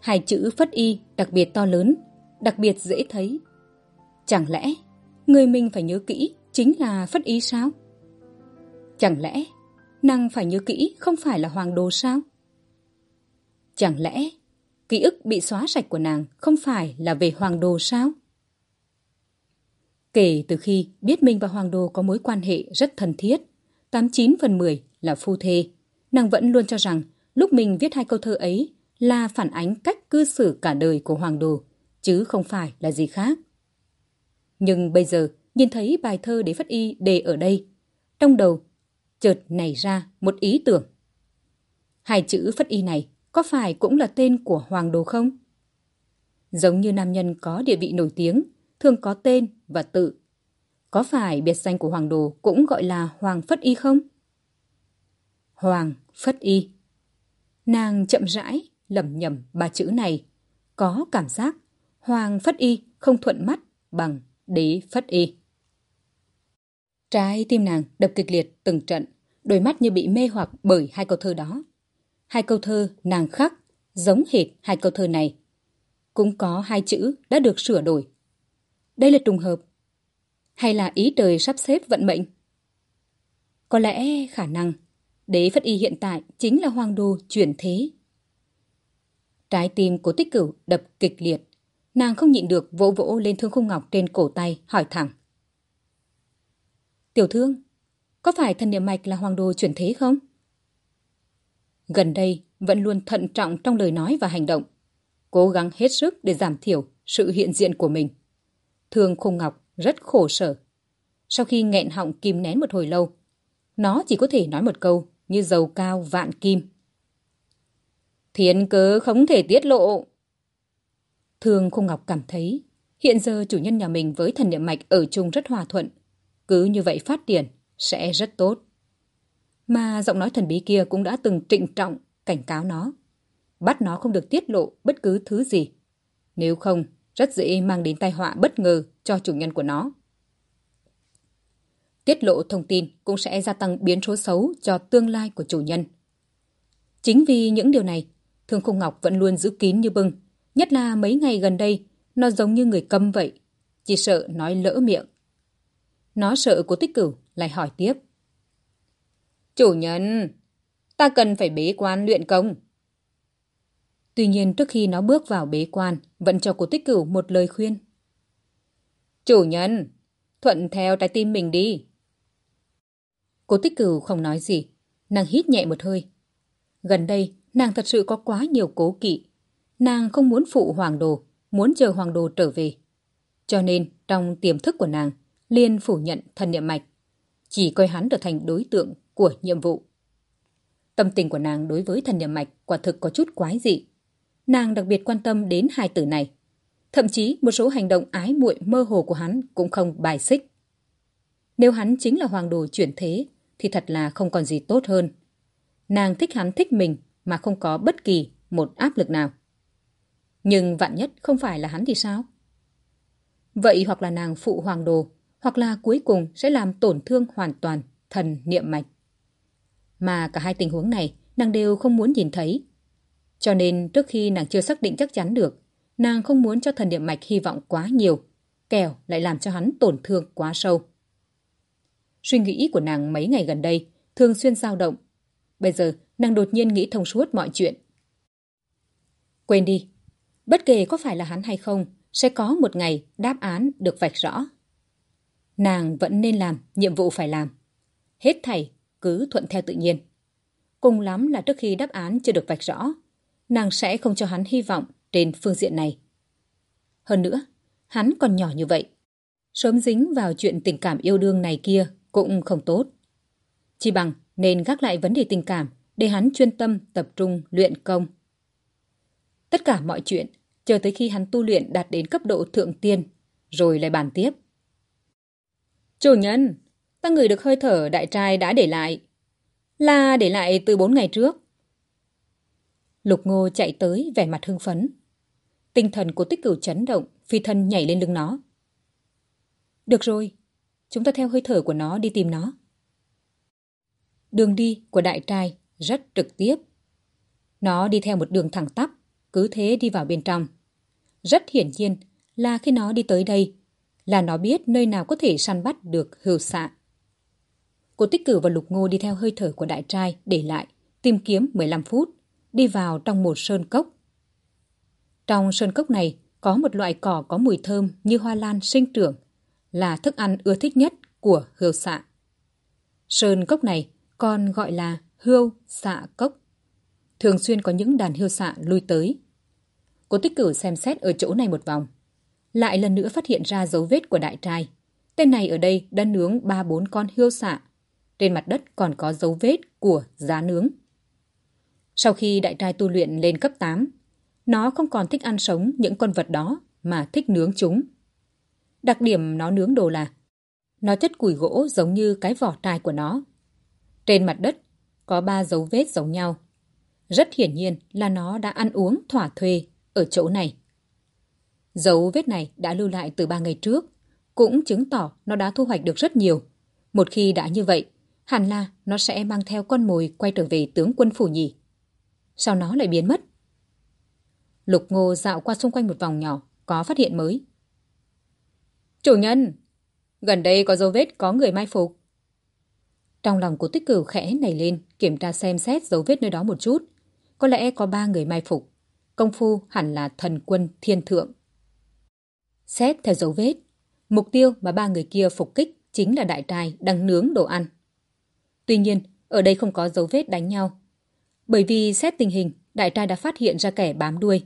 Hai chữ phất y đặc biệt to lớn, đặc biệt dễ thấy Chẳng lẽ người mình phải nhớ kỹ chính là phất Y sao? Chẳng lẽ nàng phải nhớ kỹ không phải là hoàng đồ sao? Chẳng lẽ ký ức bị xóa sạch của nàng không phải là về hoàng đồ sao? Kể từ khi biết mình và hoàng đồ có mối quan hệ rất thân thiết, tám chín phần mười là phu thê, nàng vẫn luôn cho rằng lúc mình viết hai câu thơ ấy là phản ánh cách cư xử cả đời của hoàng đồ, chứ không phải là gì khác. Nhưng bây giờ, nhìn thấy bài thơ để phất y đề ở đây, trong đầu chợt nảy ra một ý tưởng. Hai chữ phất y này có phải cũng là tên của Hoàng Đồ không? Giống như nam nhân có địa vị nổi tiếng, thường có tên và tự. Có phải biệt danh của Hoàng Đồ cũng gọi là Hoàng Phất Y không? Hoàng Phất Y. Nàng chậm rãi, lẩm nhẩm ba chữ này. Có cảm giác Hoàng Phất Y không thuận mắt bằng đế phất y. Trái tim nàng đập kịch liệt từng trận, đôi mắt như bị mê hoặc bởi hai câu thơ đó. Hai câu thơ nàng khắc, giống hệt hai câu thơ này. Cũng có hai chữ đã được sửa đổi. Đây là trùng hợp. Hay là ý trời sắp xếp vận mệnh? Có lẽ khả năng đế phất y hiện tại chính là hoàng đô chuyển thế. Trái tim của tích cửu đập kịch liệt, Nàng không nhịn được vỗ vỗ lên thương khung ngọc trên cổ tay, hỏi thẳng. Tiểu thương, có phải thần niệm mạch là hoàng đồ chuyển thế không? Gần đây, vẫn luôn thận trọng trong lời nói và hành động, cố gắng hết sức để giảm thiểu sự hiện diện của mình. Thương khung ngọc rất khổ sở. Sau khi nghẹn họng kìm nén một hồi lâu, nó chỉ có thể nói một câu như dầu cao vạn kim. Thiên cớ không thể tiết lộ. Thương Khung Ngọc cảm thấy hiện giờ chủ nhân nhà mình với thần niệm mạch ở chung rất hòa thuận. Cứ như vậy phát triển sẽ rất tốt. Mà giọng nói thần bí kia cũng đã từng trịnh trọng cảnh cáo nó. Bắt nó không được tiết lộ bất cứ thứ gì. Nếu không, rất dễ mang đến tai họa bất ngờ cho chủ nhân của nó. Tiết lộ thông tin cũng sẽ gia tăng biến số xấu cho tương lai của chủ nhân. Chính vì những điều này, Thương Khung Ngọc vẫn luôn giữ kín như bưng. Nhất là mấy ngày gần đây, nó giống như người câm vậy. Chỉ sợ nói lỡ miệng. Nó sợ cố tích cửu lại hỏi tiếp. Chủ nhân, ta cần phải bế quan luyện công. Tuy nhiên trước khi nó bước vào bế quan, vẫn cho cô tích cửu một lời khuyên. Chủ nhân, thuận theo trái tim mình đi. Cô tích cửu không nói gì, nàng hít nhẹ một hơi. Gần đây, nàng thật sự có quá nhiều cố kỵ. Nàng không muốn phụ hoàng đồ, muốn chờ hoàng đồ trở về. Cho nên, trong tiềm thức của nàng, liên phủ nhận thần niệm mạch, chỉ coi hắn trở thành đối tượng của nhiệm vụ. Tâm tình của nàng đối với thần niệm mạch quả thực có chút quái dị. Nàng đặc biệt quan tâm đến hai từ này. Thậm chí một số hành động ái muội mơ hồ của hắn cũng không bài xích. Nếu hắn chính là hoàng đồ chuyển thế, thì thật là không còn gì tốt hơn. Nàng thích hắn thích mình mà không có bất kỳ một áp lực nào. Nhưng vạn nhất không phải là hắn thì sao? Vậy hoặc là nàng phụ hoàng đồ, hoặc là cuối cùng sẽ làm tổn thương hoàn toàn thần niệm mạch. Mà cả hai tình huống này nàng đều không muốn nhìn thấy. Cho nên trước khi nàng chưa xác định chắc chắn được, nàng không muốn cho thần điểm mạch hy vọng quá nhiều, kẻo lại làm cho hắn tổn thương quá sâu. Suy nghĩ của nàng mấy ngày gần đây thường xuyên dao động. Bây giờ nàng đột nhiên nghĩ thông suốt mọi chuyện. Quên đi, bất kể có phải là hắn hay không, sẽ có một ngày đáp án được vạch rõ. Nàng vẫn nên làm nhiệm vụ phải làm. Hết thảy cứ thuận theo tự nhiên. Cùng lắm là trước khi đáp án chưa được vạch rõ, nàng sẽ không cho hắn hy vọng trên phương diện này. Hơn nữa, hắn còn nhỏ như vậy. Sớm dính vào chuyện tình cảm yêu đương này kia cũng không tốt. Chỉ bằng nên gác lại vấn đề tình cảm để hắn chuyên tâm tập trung luyện công. Tất cả mọi chuyện chờ tới khi hắn tu luyện đạt đến cấp độ thượng tiên rồi lại bàn tiếp. Chủ nhân, ta ngửi được hơi thở đại trai đã để lại. Là để lại từ bốn ngày trước. Lục ngô chạy tới vẻ mặt hưng phấn. Tinh thần của tích cửu chấn động, phi thân nhảy lên lưng nó. Được rồi, chúng ta theo hơi thở của nó đi tìm nó. Đường đi của đại trai rất trực tiếp. Nó đi theo một đường thẳng tắp, cứ thế đi vào bên trong. Rất hiển nhiên là khi nó đi tới đây, là nó biết nơi nào có thể săn bắt được hưu xạ. Cô tích cử và lục ngô đi theo hơi thở của đại trai để lại, tìm kiếm 15 phút, đi vào trong một sơn cốc. Trong sơn cốc này có một loại cỏ có mùi thơm như hoa lan sinh trưởng, là thức ăn ưa thích nhất của hươu xạ. Sơn cốc này còn gọi là hươu xạ cốc. Thường xuyên có những đàn hươu xạ lui tới. Cô tích cử xem xét ở chỗ này một vòng. Lại lần nữa phát hiện ra dấu vết của đại trai. Tên này ở đây đã nướng ba bốn con hươu xạ. Trên mặt đất còn có dấu vết của giá nướng. Sau khi đại trai tu luyện lên cấp 8, nó không còn thích ăn sống những con vật đó mà thích nướng chúng. Đặc điểm nó nướng đồ là nó chất củi gỗ giống như cái vỏ trai của nó. Trên mặt đất có ba dấu vết giống nhau. Rất hiển nhiên là nó đã ăn uống thỏa thuê ở chỗ này. Dấu vết này đã lưu lại từ ba ngày trước, cũng chứng tỏ nó đã thu hoạch được rất nhiều. Một khi đã như vậy, hẳn là nó sẽ mang theo con mồi quay trở về tướng quân phủ nhỉ. Sao nó lại biến mất? Lục ngô dạo qua xung quanh một vòng nhỏ, có phát hiện mới. Chủ nhân, gần đây có dấu vết có người mai phục. Trong lòng của tích cửu khẽ nảy lên, kiểm tra xem xét dấu vết nơi đó một chút. Có lẽ có ba người mai phục. Công phu hẳn là thần quân thiên thượng. Xét theo dấu vết, mục tiêu mà ba người kia phục kích chính là đại trai đang nướng đồ ăn. Tuy nhiên, ở đây không có dấu vết đánh nhau. Bởi vì xét tình hình, đại trai đã phát hiện ra kẻ bám đuôi.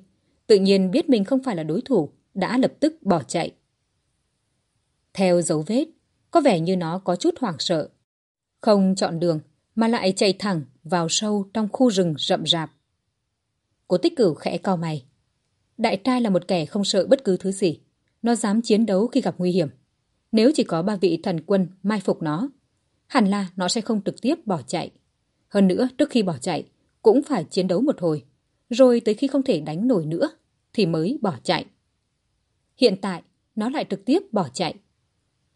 Tự nhiên biết mình không phải là đối thủ, đã lập tức bỏ chạy. Theo dấu vết, có vẻ như nó có chút hoảng sợ. Không chọn đường, mà lại chạy thẳng vào sâu trong khu rừng rậm rạp. Cố tích cửu khẽ cao mày. Đại trai là một kẻ không sợ bất cứ thứ gì. Nó dám chiến đấu khi gặp nguy hiểm. Nếu chỉ có ba vị thần quân mai phục nó, hẳn là nó sẽ không trực tiếp bỏ chạy. Hơn nữa, trước khi bỏ chạy, cũng phải chiến đấu một hồi. Rồi tới khi không thể đánh nổi nữa, thì mới bỏ chạy. hiện tại nó lại trực tiếp bỏ chạy.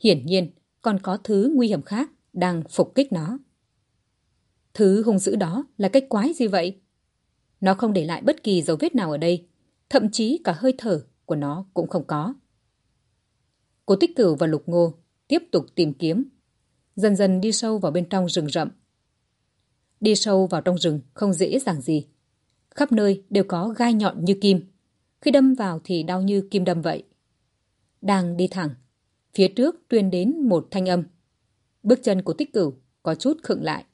Hiển nhiên, còn có thứ nguy hiểm khác đang phục kích nó. Thứ hung dữ đó là cái quái gì vậy? Nó không để lại bất kỳ dấu vết nào ở đây, thậm chí cả hơi thở của nó cũng không có. Cô Tích Cửu và Lục Ngô tiếp tục tìm kiếm, dần dần đi sâu vào bên trong rừng rậm. Đi sâu vào trong rừng không dễ dàng gì. Khắp nơi đều có gai nhọn như kim. Khi đâm vào thì đau như kim đâm vậy. Đang đi thẳng, phía trước truyền đến một thanh âm. Bước chân của Tích Cửu có chút khựng lại.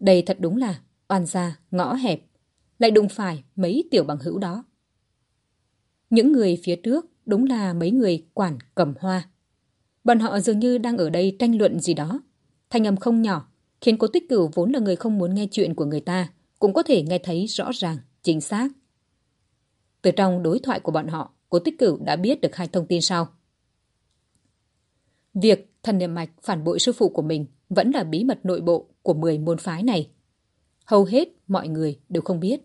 Đây thật đúng là oan gia, ngõ hẹp, lại đụng phải mấy tiểu bằng hữu đó. Những người phía trước đúng là mấy người quản cầm hoa. Bọn họ dường như đang ở đây tranh luận gì đó. Thanh âm không nhỏ, khiến cố tích cửu vốn là người không muốn nghe chuyện của người ta, cũng có thể nghe thấy rõ ràng, chính xác. Từ trong đối thoại của bọn họ, cố tích cửu đã biết được hai thông tin sau. Việc thần niệm mạch phản bội sư phụ của mình vẫn là bí mật nội bộ của 10 môn phái này. Hầu hết mọi người đều không biết.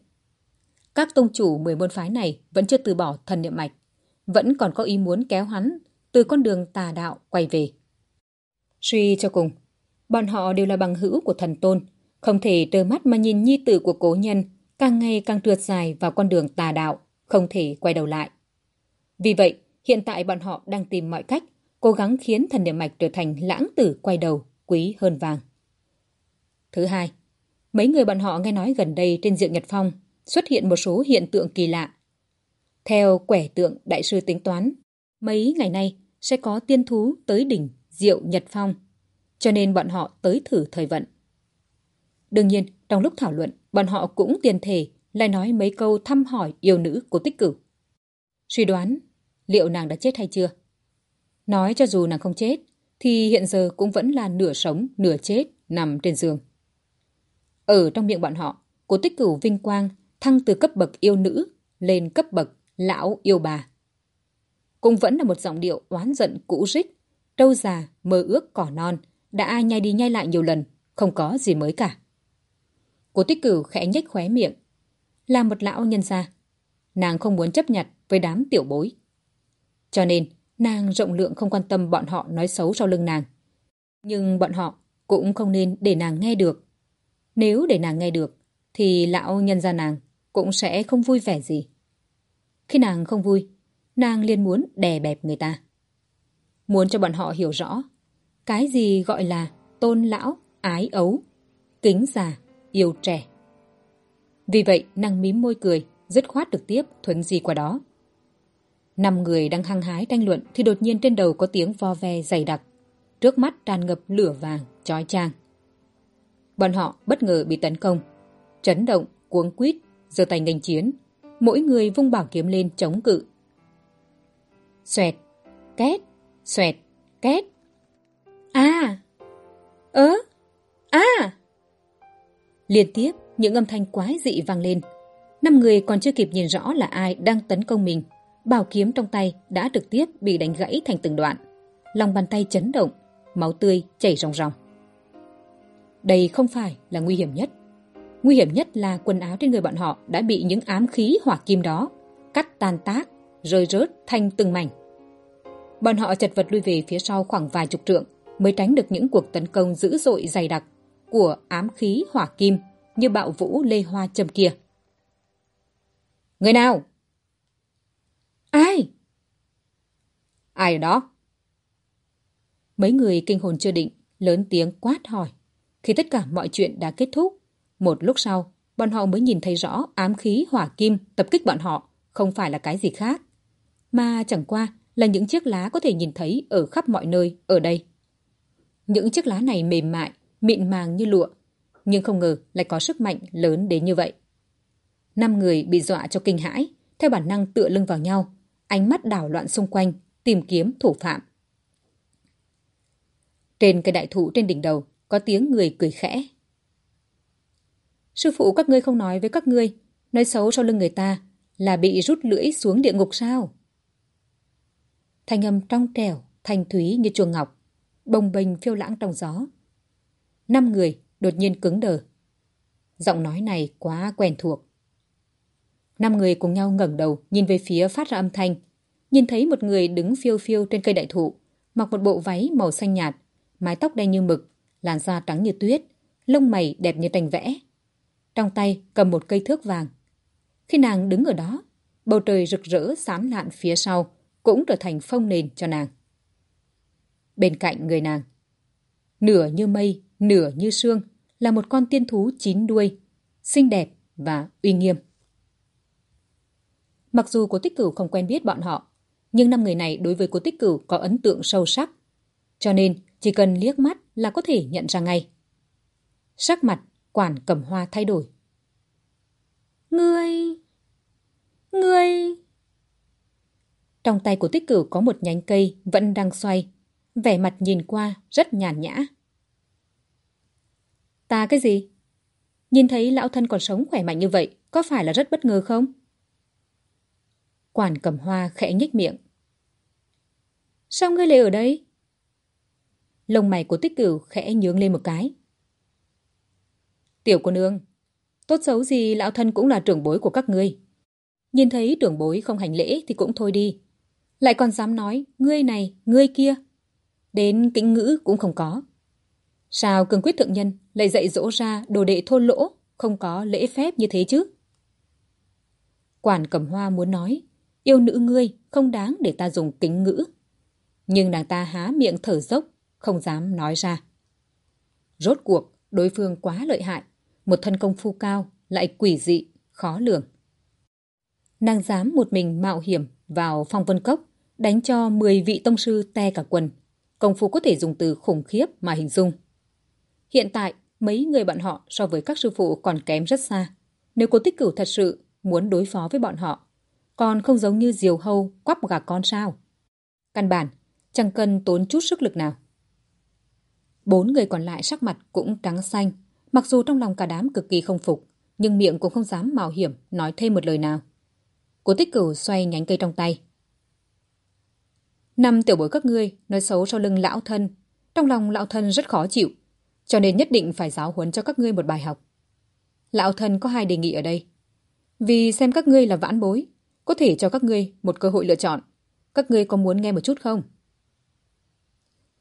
Các tông chủ 10 môn phái này vẫn chưa từ bỏ thần niệm mạch, vẫn còn có ý muốn kéo hắn từ con đường tà đạo quay về. Suy cho cùng, bọn họ đều là bằng hữu của thần tôn, không thể trơ mắt mà nhìn nhi tử của cố nhân càng ngày càng trượt dài vào con đường tà đạo, không thể quay đầu lại. Vì vậy, hiện tại bọn họ đang tìm mọi cách cố gắng khiến thần địa mạch trở thành lãng tử quay đầu, quý hơn vàng. Thứ hai, mấy người bọn họ nghe nói gần đây trên Diệu Nhật Phong xuất hiện một số hiện tượng kỳ lạ. Theo quẻ tượng đại sư tính toán, mấy ngày nay sẽ có tiên thú tới đỉnh Diệu Nhật Phong, cho nên bọn họ tới thử thời vận. Đương nhiên, trong lúc thảo luận, bọn họ cũng tiền thể lại nói mấy câu thăm hỏi yêu nữ của tích cửu. Suy đoán, liệu nàng đã chết hay chưa? Nói cho dù nàng không chết, thì hiện giờ cũng vẫn là nửa sống, nửa chết, nằm trên giường. Ở trong miệng bọn họ, cố tích cửu vinh quang thăng từ cấp bậc yêu nữ lên cấp bậc lão yêu bà. Cũng vẫn là một giọng điệu oán giận cũ rích, trâu già, mơ ước cỏ non, đã nhai đi nhai lại nhiều lần, không có gì mới cả. Cố tích cửu khẽ nhếch khóe miệng. Là một lão nhân gia, nàng không muốn chấp nhặt với đám tiểu bối. Cho nên, nàng rộng lượng không quan tâm bọn họ nói xấu sau lưng nàng. Nhưng bọn họ cũng không nên để nàng nghe được. Nếu để nàng nghe được, thì lão nhân gia nàng cũng sẽ không vui vẻ gì. Khi nàng không vui, nàng liền muốn đè bẹp người ta. Muốn cho bọn họ hiểu rõ cái gì gọi là tôn lão, ái ấu, kính già, yêu trẻ. Vì vậy, nàng mím môi cười, dứt khoát được tiếp thuấn gì qua đó. Năm người đang hăng hái tranh luận thì đột nhiên trên đầu có tiếng vo ve dày đặc. Trước mắt tràn ngập lửa vàng, chói chang. Bọn họ bất ngờ bị tấn công. Chấn động, cuống quýt, giơ tay nghênh chiến. Mỗi người vung bảo kiếm lên chống cự. Xoẹt, két, xoẹt, két. À! Ớ! À! Liên tiếp, những âm thanh quái dị vang lên. Năm người còn chưa kịp nhìn rõ là ai đang tấn công mình bảo kiếm trong tay đã trực tiếp bị đánh gãy thành từng đoạn. Lòng bàn tay chấn động, máu tươi chảy ròng ròng. Đây không phải là nguy hiểm nhất. Nguy hiểm nhất là quần áo trên người bọn họ đã bị những ám khí hỏa kim đó cắt tan tác, rơi rớt thành từng mảnh. Bọn họ chật vật lui về phía sau khoảng vài chục trượng mới tránh được những cuộc tấn công dữ dội dày đặc của ám khí hỏa kim như bạo vũ lê hoa châm kia. Người nào? Ai? Ai ở đó? Mấy người kinh hồn chưa định, lớn tiếng quát hỏi. Khi tất cả mọi chuyện đã kết thúc, một lúc sau, bọn họ mới nhìn thấy rõ ám khí hỏa kim tập kích bọn họ không phải là cái gì khác, mà chẳng qua là những chiếc lá có thể nhìn thấy ở khắp mọi nơi ở đây. Những chiếc lá này mềm mại, mịn màng như lụa, nhưng không ngờ lại có sức mạnh lớn đến như vậy. Năm người bị dọa cho kinh hãi, theo bản năng tựa lưng vào nhau, ánh mắt đảo loạn xung quanh, tìm kiếm thủ phạm. Trên cây đại thụ trên đỉnh đầu, có tiếng người cười khẽ. Sư phụ các ngươi không nói với các ngươi, nói xấu sau lưng người ta là bị rút lưỡi xuống địa ngục sao? Thanh âm trong trẻo, thanh thúy như chuồng ngọc, bồng bềnh phiêu lãng trong gió. Năm người đột nhiên cứng đờ. Giọng nói này quá quen thuộc. Năm người cùng nhau ngẩng đầu nhìn về phía phát ra âm thanh. nhìn thấy một người đứng phiêu phiêu trên cây đại thụ, mặc một bộ váy màu xanh nhạt, mái tóc đen như mực, làn da trắng như tuyết, lông mày đẹp như tranh vẽ. Trong tay cầm một cây thước vàng. Khi nàng đứng ở đó, bầu trời rực rỡ sáng lạn phía sau cũng trở thành phong nền cho nàng. Bên cạnh người nàng, nửa như mây, nửa như sương, là một con tiên thú chín đuôi, xinh đẹp và uy nghiêm. Mặc dù cố tích cửu không quen biết bọn họ, nhưng năm người này đối với cố tích cửu có ấn tượng sâu sắc. Cho nên chỉ cần liếc mắt là có thể nhận ra ngay. Sắc mặt quản cầm hoa thay đổi. Ngươi... Ngươi... Trong tay của tích cửu có một nhánh cây vẫn đang xoay, vẻ mặt nhìn qua rất nhàn nhã. Ta cái gì? Nhìn thấy lão thân còn sống khỏe mạnh như vậy, có phải là rất bất ngờ không? Quản cầm hoa khẽ nhếch miệng. Sao ngươi lại ở đây? Lông mày của tích cửu khẽ nhướng lên một cái. Tiểu cô nương, tốt xấu gì lão thân cũng là trưởng bối của các ngươi. Nhìn thấy trưởng bối không hành lễ thì cũng thôi đi. Lại còn dám nói ngươi này, ngươi kia. Đến kính ngữ cũng không có. Sao cường quyết thượng nhân lại dạy dỗ ra đồ đệ thôn lỗ, không có lễ phép như thế chứ? Quản cầm hoa muốn nói, yêu nữ ngươi không đáng để ta dùng kính ngữ. Nhưng nàng ta há miệng thở dốc, không dám nói ra. Rốt cuộc, đối phương quá lợi hại, một thân công phu cao, lại quỷ dị, khó lường. Nàng dám một mình mạo hiểm vào phong vân cốc, đánh cho 10 vị tông sư te cả quần. Công phu có thể dùng từ khủng khiếp mà hình dung. Hiện tại, mấy người bọn họ so với các sư phụ còn kém rất xa. Nếu cô tích cửu thật sự muốn đối phó với bọn họ, còn không giống như diều hâu quắp gà con sao. Căn bản, chẳng cần tốn chút sức lực nào. Bốn người còn lại sắc mặt cũng trắng xanh, mặc dù trong lòng cả đám cực kỳ không phục, nhưng miệng cũng không dám mạo hiểm nói thêm một lời nào. Cố tích cửu xoay nhánh cây trong tay. Năm tiểu bối các ngươi nói xấu sau lưng lão thân, trong lòng lão thân rất khó chịu, cho nên nhất định phải giáo huấn cho các ngươi một bài học. Lão thân có hai đề nghị ở đây. Vì xem các ngươi là vãn bối, có thể cho các ngươi một cơ hội lựa chọn. Các ngươi có muốn nghe một chút không?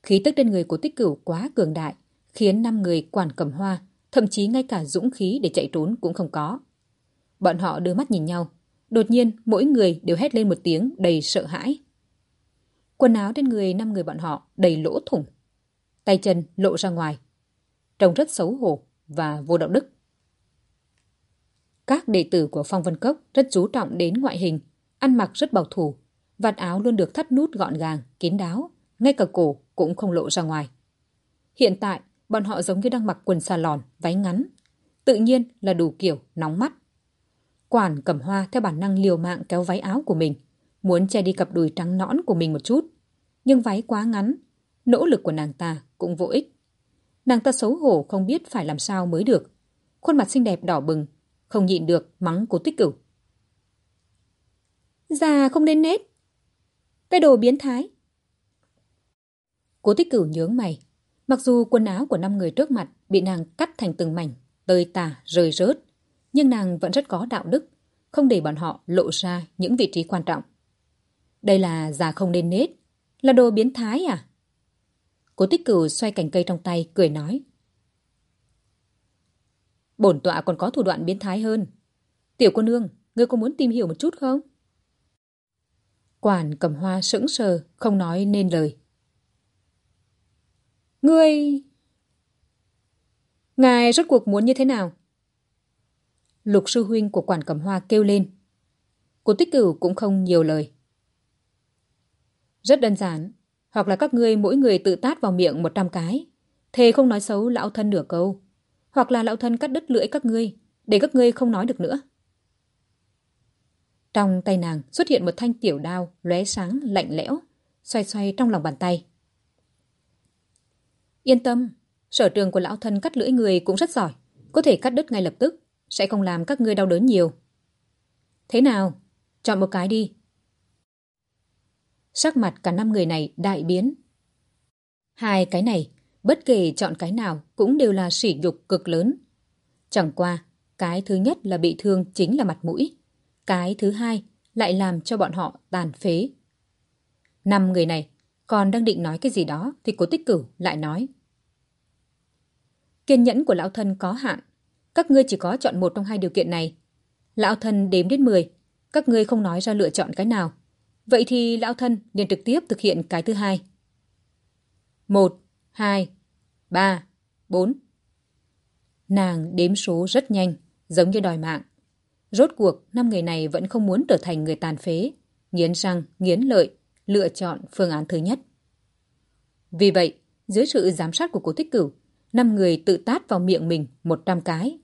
Khí tức trên người của tích cửu quá cường đại, khiến năm người quản cầm hoa, thậm chí ngay cả dũng khí để chạy trốn cũng không có. Bọn họ đưa mắt nhìn nhau. Đột nhiên, mỗi người đều hét lên một tiếng đầy sợ hãi. Quần áo trên người năm người bọn họ đầy lỗ thủng. Tay chân lộ ra ngoài. Trông rất xấu hổ và vô đạo đức. Các đệ tử của Phong Vân Cốc rất chú trọng đến ngoại hình, ăn mặc rất bảo thủ, vạt áo luôn được thắt nút gọn gàng, kín đáo, ngay cả cổ cũng không lộ ra ngoài. Hiện tại, bọn họ giống như đang mặc quần xà lòn, váy ngắn. Tự nhiên là đủ kiểu, nóng mắt. Quản cầm hoa theo bản năng liều mạng kéo váy áo của mình, muốn che đi cặp đùi trắng nõn của mình một chút. Nhưng váy quá ngắn, nỗ lực của nàng ta cũng vô ích. Nàng ta xấu hổ không biết phải làm sao mới được. Khuôn mặt xinh đẹp đỏ bừng, không nhịn được mắng cố tích cửu. Già không nên nết. Cái đồ biến thái. Cố tích cửu nhướng mày. Mặc dù quần áo của năm người trước mặt bị nàng cắt thành từng mảnh, tơi tả, rơi rớt, nhưng nàng vẫn rất có đạo đức, không để bọn họ lộ ra những vị trí quan trọng. Đây là già không nên nết, là đồ biến thái à? Cố tích cửu xoay cành cây trong tay, cười nói. Bổn tọa còn có thủ đoạn biến thái hơn. Tiểu cô nương, ngươi có muốn tìm hiểu một chút không? Quản cầm hoa sững sờ, không nói nên lời. Ngươi... Ngài rốt cuộc muốn như thế nào? Lục sư huynh của quản cầm hoa kêu lên. Cô tích cửu cũng không nhiều lời. Rất đơn giản. Hoặc là các ngươi mỗi người tự tát vào miệng một trăm cái. Thề không nói xấu lão thân nửa câu. Hoặc là lão thân cắt đứt lưỡi các ngươi, để các ngươi không nói được nữa. Trong tay nàng xuất hiện một thanh tiểu đao lóe sáng lạnh lẽo, xoay xoay trong lòng bàn tay. Yên tâm, sở trường của lão thân cắt lưỡi người cũng rất giỏi, có thể cắt đứt ngay lập tức, sẽ không làm các ngươi đau đớn nhiều. Thế nào? Chọn một cái đi. Sắc mặt cả năm người này đại biến. Hai cái này, bất kể chọn cái nào cũng đều là sỉ nhục cực lớn. Chẳng qua, cái thứ nhất là bị thương chính là mặt mũi. Cái thứ hai lại làm cho bọn họ tàn phế, Năm người này còn đang định nói cái gì đó thì cố tích cửu lại nói. Kiên nhẫn của lão thân có hạn. Các ngươi chỉ có chọn một trong hai điều kiện này. Lão thân đếm đến 10. Các ngươi không nói ra lựa chọn cái nào. Vậy thì lão thân liền trực tiếp thực hiện cái thứ hai. Một, hai, ba, bốn. Nàng đếm số rất nhanh, giống như đòi mạng. Rốt cuộc, năm người này vẫn không muốn trở thành người tàn phế, nghiến răng, nghiến lợi, lựa chọn phương án thứ nhất. Vì vậy, dưới sự giám sát của cố tích cửu, năm người tự tát vào miệng mình một trăm cái.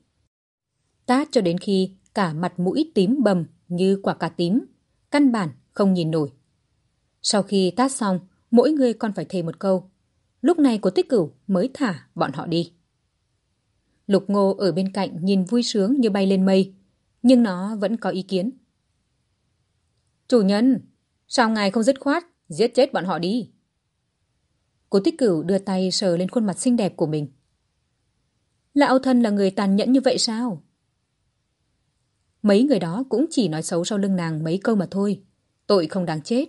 Tát cho đến khi cả mặt mũi tím bầm như quả cà tím, căn bản không nhìn nổi. Sau khi tát xong, mỗi người còn phải thề một câu. Lúc này của tích cửu mới thả bọn họ đi. Lục ngô ở bên cạnh nhìn vui sướng như bay lên mây, nhưng nó vẫn có ý kiến. Chủ nhân, sao ngài không dứt khoát, giết chết bọn họ đi? Cố tích cửu đưa tay sờ lên khuôn mặt xinh đẹp của mình. Lão thân là người tàn nhẫn như vậy sao? Mấy người đó cũng chỉ nói xấu sau lưng nàng mấy câu mà thôi. Tội không đáng chết.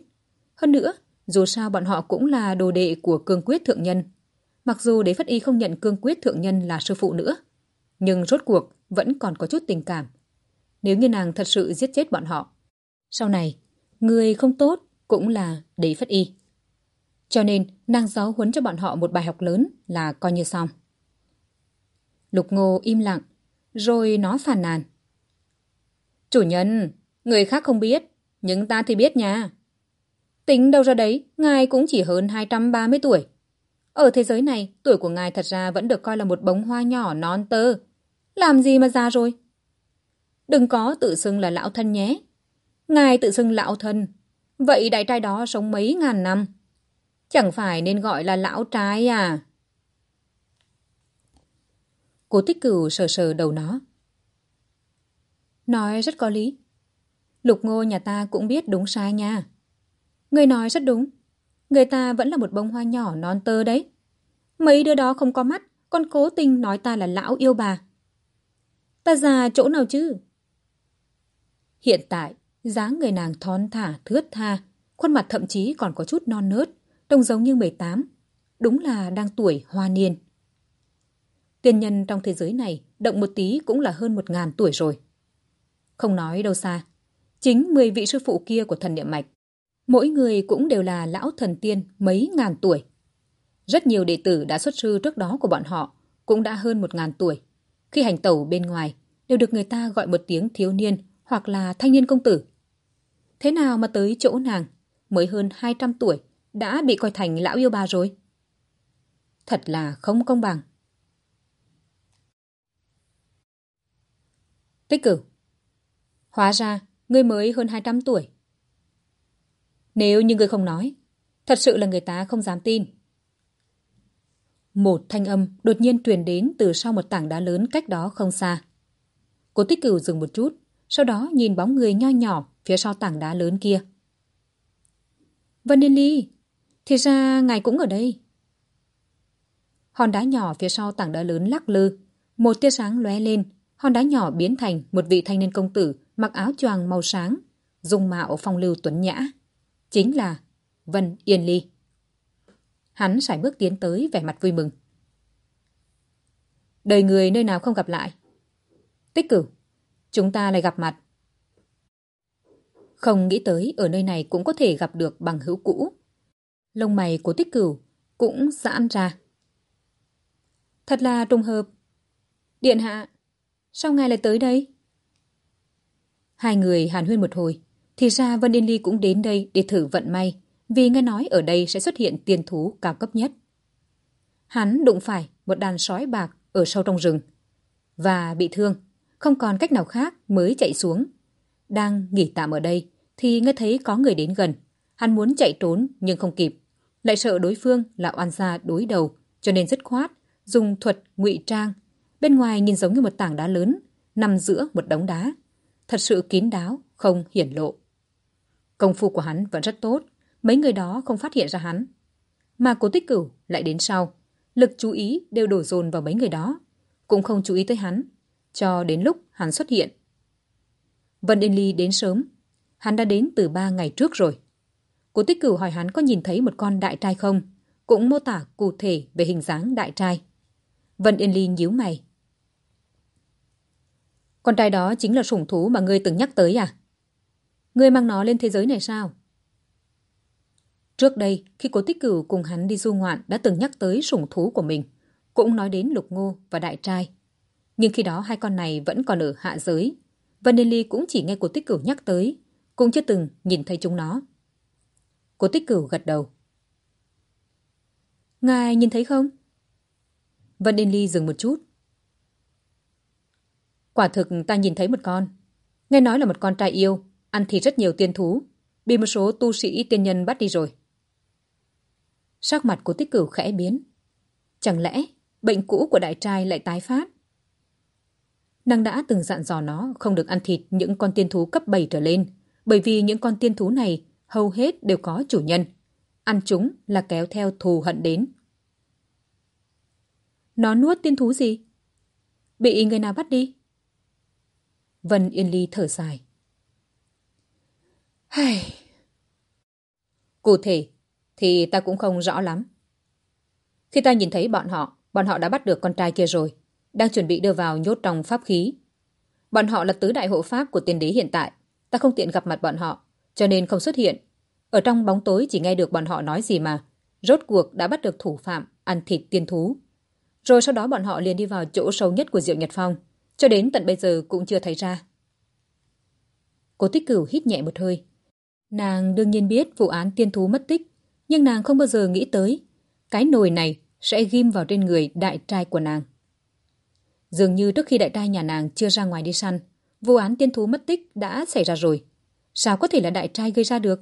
Hơn nữa, dù sao bọn họ cũng là đồ đệ của cương quyết thượng nhân. Mặc dù đế phất y không nhận cương quyết thượng nhân là sư phụ nữa, nhưng rốt cuộc vẫn còn có chút tình cảm. Nếu như nàng thật sự giết chết bọn họ, sau này, người không tốt cũng là đế phất y. Cho nên, nàng giáo huấn cho bọn họ một bài học lớn là coi như xong. Lục ngô im lặng, rồi nó phàn nàn. Chủ nhân, người khác không biết, nhưng ta thì biết nha. Tính đâu ra đấy, ngài cũng chỉ hơn 230 tuổi. Ở thế giới này, tuổi của ngài thật ra vẫn được coi là một bông hoa nhỏ non tơ. Làm gì mà già rồi? Đừng có tự xưng là lão thân nhé. Ngài tự xưng lão thân. Vậy đại trai đó sống mấy ngàn năm. Chẳng phải nên gọi là lão trai à? Cố tích cửu sờ sờ đầu nó. Nói rất có lý. Lục ngô nhà ta cũng biết đúng sai nha. Người nói rất đúng. Người ta vẫn là một bông hoa nhỏ non tơ đấy. Mấy đứa đó không có mắt, còn cố tình nói ta là lão yêu bà. Ta già chỗ nào chứ? Hiện tại, dáng người nàng thon thả, thướt tha, khuôn mặt thậm chí còn có chút non nớt, trông giống như 18. Đúng là đang tuổi hoa niên. Tiên nhân trong thế giới này động một tí cũng là hơn một ngàn tuổi rồi. Không nói đâu xa, chính 10 vị sư phụ kia của thần niệm mạch, mỗi người cũng đều là lão thần tiên mấy ngàn tuổi. Rất nhiều đệ tử đã xuất sư trước đó của bọn họ cũng đã hơn một ngàn tuổi. Khi hành tẩu bên ngoài, đều được người ta gọi một tiếng thiếu niên hoặc là thanh niên công tử. Thế nào mà tới chỗ nàng, mới hơn 200 tuổi, đã bị coi thành lão yêu bà rồi? Thật là không công bằng. Tích cử Hóa ra, ngươi mới hơn 200 tuổi. Nếu như ngươi không nói, thật sự là người ta không dám tin. Một thanh âm đột nhiên truyền đến từ sau một tảng đá lớn cách đó không xa. Cô tích cửu dừng một chút, sau đó nhìn bóng người nho nhỏ phía sau tảng đá lớn kia. Vân Yên Ly, thì ra ngài cũng ở đây. Hòn đá nhỏ phía sau tảng đá lớn lắc lư, một tia sáng lóe lên, hòn đá nhỏ biến thành một vị thanh niên công tử mặc áo choàng màu sáng, dung mạo phong lưu tuấn nhã. Chính là Vân Yên Ly. Hắn sải bước tiến tới vẻ mặt vui mừng. Đời người nơi nào không gặp lại. Tích cử, chúng ta lại gặp mặt. Không nghĩ tới ở nơi này cũng có thể gặp được bằng hữu cũ. Lông mày của tích cửu cũng giãn ra. Thật là trùng hợp. Điện hạ, sao ngài lại tới đây? Hai người hàn huyên một hồi, thì ra Vân Yên Ly cũng đến đây để thử vận may, vì nghe nói ở đây sẽ xuất hiện tiền thú cao cấp nhất. Hắn đụng phải một đàn sói bạc ở sâu trong rừng và bị thương, không còn cách nào khác mới chạy xuống. Đang nghỉ tạm ở đây thì nghe thấy có người đến gần. Hắn muốn chạy trốn nhưng không kịp. Lại sợ đối phương là oan gia đối đầu cho nên dứt khoát dùng thuật ngụy trang. Bên ngoài nhìn giống như một tảng đá lớn nằm giữa một đống đá. Thật sự kín đáo, không hiển lộ. Công phu của hắn vẫn rất tốt. Mấy người đó không phát hiện ra hắn. Mà cố tích cửu lại đến sau. Lực chú ý đều đổ dồn vào mấy người đó. Cũng không chú ý tới hắn. Cho đến lúc hắn xuất hiện. Vân Yên Ly đến sớm. Hắn đã đến từ ba ngày trước rồi. Cố tích cửu hỏi hắn có nhìn thấy một con đại trai không, cũng mô tả cụ thể về hình dáng đại trai. Vân Yên Ly nhíu mày. Con trai đó chính là sủng thú mà ngươi từng nhắc tới à? Ngươi mang nó lên thế giới này sao? Trước đây, khi cố tích cửu cùng hắn đi du ngoạn đã từng nhắc tới sủng thú của mình, cũng nói đến lục ngô và đại trai. Nhưng khi đó hai con này vẫn còn ở hạ giới. Vân Yên Ly cũng chỉ nghe cố tích cửu nhắc tới, cũng chưa từng nhìn thấy chúng nó. Cố tích cửu gật đầu. Ngài nhìn thấy không? Vân Yên Ly dừng một chút. Quả thực ta nhìn thấy một con. Nghe nói là một con trai yêu, ăn thịt rất nhiều tiên thú, bị một số tu sĩ tiên nhân bắt đi rồi. Sắc mặt của tích cửu khẽ biến. Chẳng lẽ bệnh cũ của đại trai lại tái phát? Nàng đã từng dặn dò nó không được ăn thịt những con tiên thú cấp 7 trở lên, bởi vì những con tiên thú này hầu hết đều có chủ nhân. Ăn chúng là kéo theo thù hận đến. Nó nuốt tiên thú gì? Bị người nào bắt đi? Vân Yên Ly thở dài. Hây... Cụ thể thì ta cũng không rõ lắm. Khi ta nhìn thấy bọn họ, bọn họ đã bắt được con trai kia rồi, đang chuẩn bị đưa vào nhốt trong pháp khí. Bọn họ là tứ đại hộ pháp của tiên đế hiện tại, ta không tiện gặp mặt bọn họ, cho nên không xuất hiện. Ở trong bóng tối chỉ nghe được bọn họ nói gì mà, rốt cuộc đã bắt được thủ phạm ăn thịt tiên thú. Rồi sau đó bọn họ liền đi vào chỗ sâu nhất của Diệu Nhật Phong, cho đến tận bây giờ cũng chưa thấy ra. Cố tích cửu hít nhẹ một hơi. Nàng đương nhiên biết vụ án tiên thú mất tích, nhưng nàng không bao giờ nghĩ tới cái nồi này sẽ ghim vào trên người đại trai của nàng. Dường như trước khi đại trai nhà nàng chưa ra ngoài đi săn, vụ án tiên thú mất tích đã xảy ra rồi. Sao có thể là đại trai gây ra được?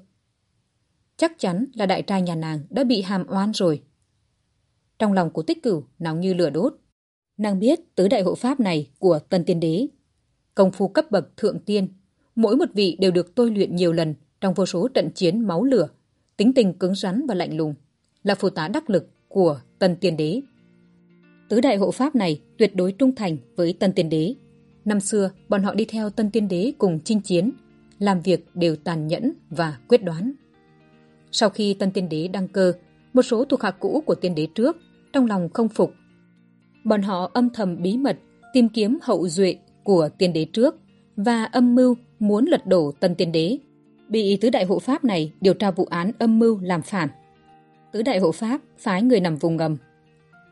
Chắc chắn là đại trai nhà nàng đã bị hàm oan rồi. Trong lòng của tích cửu nóng như lửa đốt. Nàng biết tứ đại hộ pháp này của tần tiên đế. Công phu cấp bậc thượng tiên. Mỗi một vị đều được tôi luyện nhiều lần trong vô số trận chiến máu lửa. Tính tình cứng rắn và lạnh lùng. Là phụ tá đắc lực của tần tiên đế. Tứ đại hộ pháp này tuyệt đối trung thành với tần tiên đế. Năm xưa, bọn họ đi theo tân tiên đế cùng chinh chiến, làm việc đều tàn nhẫn và quyết đoán. Sau khi tân tiên đế đăng cơ, một số thuộc hạ cũ của tiên đế trước trong lòng không phục. Bọn họ âm thầm bí mật tìm kiếm hậu duệ của tiên đế trước và âm mưu muốn lật đổ tân tiên đế. Bị tứ đại hộ pháp này điều tra vụ án âm mưu làm phản. Tứ đại hộ pháp phái người nằm vùng ngầm.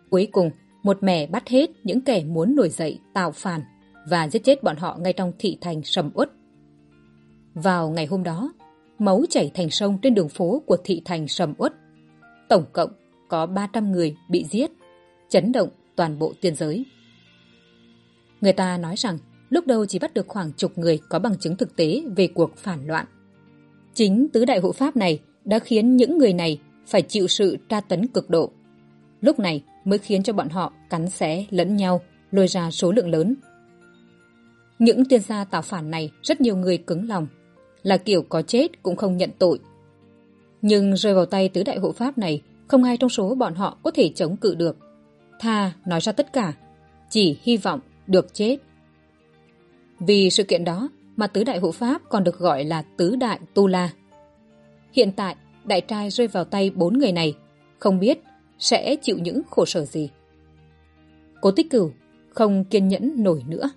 Cuối cùng, một mẻ bắt hết những kẻ muốn nổi dậy tạo phản và giết chết bọn họ ngay trong thị thành sầm uất. Vào ngày hôm đó, máu chảy thành sông trên đường phố của thị thành sầm uất. Tổng cộng có ba trăm người bị giết, chấn động toàn bộ tiên giới. Người ta nói rằng lúc đầu chỉ bắt được khoảng chục người có bằng chứng thực tế về cuộc phản loạn. Chính tứ đại hộ pháp này đã khiến những người này phải chịu sự tra tấn cực độ. Lúc này mới khiến cho bọn họ cắn xé lẫn nhau, lôi ra số lượng lớn. Những tiên gia tạo phản này rất nhiều người cứng lòng, là kiểu có chết cũng không nhận tội. Nhưng rơi vào tay tứ đại hộ pháp này không ai trong số bọn họ có thể chống cự được. Tha nói ra tất cả, chỉ hy vọng được chết. Vì sự kiện đó mà tứ đại hộ pháp còn được gọi là tứ đại tu la. Hiện tại, đại trai rơi vào tay bốn người này, không biết sẽ chịu những khổ sở gì. Cố tích cửu không kiên nhẫn nổi nữa.